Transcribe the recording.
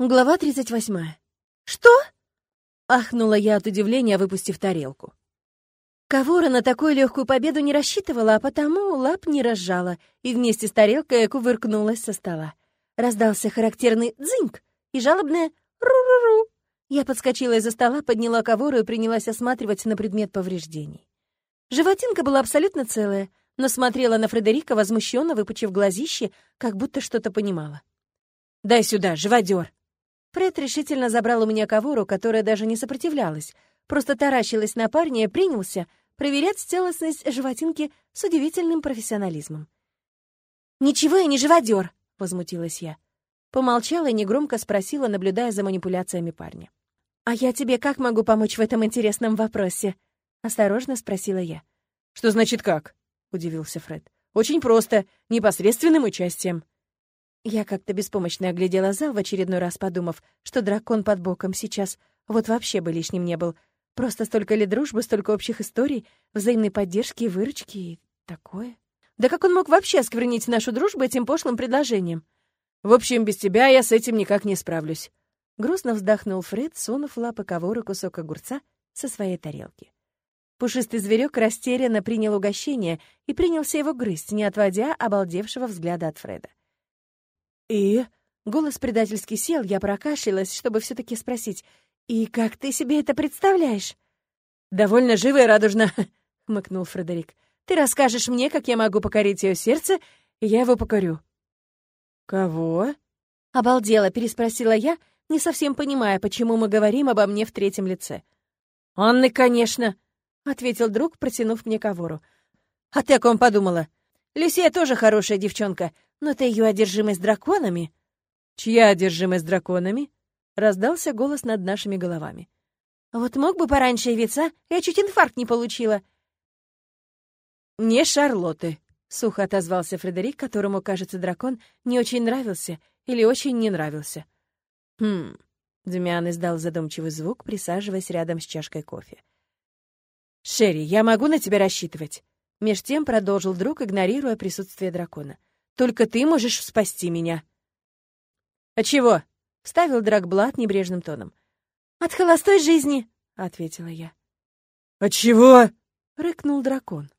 Глава 38. «Что?» — ахнула я от удивления, выпустив тарелку. Кавора на такую легкую победу не рассчитывала, а потому лап не разжала, и вместе с тарелкой кувыркнулась со стола. Раздался характерный дзыньк и жалобное «ру-ру-ру». Я подскочила из-за стола, подняла Кавору и принялась осматривать на предмет повреждений. Животинка была абсолютно целая, но смотрела на Фредерика, возмущенно выпучив глазище, как будто что-то понимала. «Дай сюда, живодер!» Фред решительно забрал у меня ковору, которая даже не сопротивлялась, просто таращилась на парня и принялся проверять целостность животинки с удивительным профессионализмом. «Ничего я не живодер!» — возмутилась я. Помолчала и негромко спросила, наблюдая за манипуляциями парня. «А я тебе как могу помочь в этом интересном вопросе?» — осторожно спросила я. «Что значит как?» — удивился Фред. «Очень просто, непосредственным участием». Я как-то беспомощно оглядела зал, в очередной раз подумав, что дракон под боком сейчас вот вообще бы лишним не был. Просто столько ли дружбы, столько общих историй, взаимной поддержки и выручки и такое. Да как он мог вообще осквернить нашу дружбу этим пошлым предложением? В общем, без тебя я с этим никак не справлюсь. Грустно вздохнул Фред, сунув лапы ковора кусок огурца со своей тарелки. Пушистый зверек растерянно принял угощение и принялся его грызть, не отводя обалдевшего взгляда от Фреда. «И?» Голос предательски сел, я прокашлялась, чтобы все таки спросить. «И как ты себе это представляешь?» «Довольно живо и радужно», — хмыкнул Фредерик. «Ты расскажешь мне, как я могу покорить ее сердце, и я его покорю». «Кого?» — обалдела, переспросила я, не совсем понимая, почему мы говорим обо мне в третьем лице. «Анны, конечно», — ответил друг, протянув мне ковору. «А ты о ком подумала? Люсия тоже хорошая девчонка, но ты ее одержимость драконами...» «Чья одержимость драконами?» — раздался голос над нашими головами. «Вот мог бы пораньше явиться, я чуть инфаркт не получила». «Не Шарлотты», — сухо отозвался Фредерик, которому, кажется, дракон не очень нравился или очень не нравился. «Хм...» — Демиан издал задумчивый звук, присаживаясь рядом с чашкой кофе. «Шерри, я могу на тебя рассчитывать?» Меж тем продолжил друг, игнорируя присутствие дракона. Только ты можешь спасти меня». «А чего?» — вставил Драгблат небрежным тоном. «От холостой жизни», — ответила я. «От чего?» — рыкнул дракон.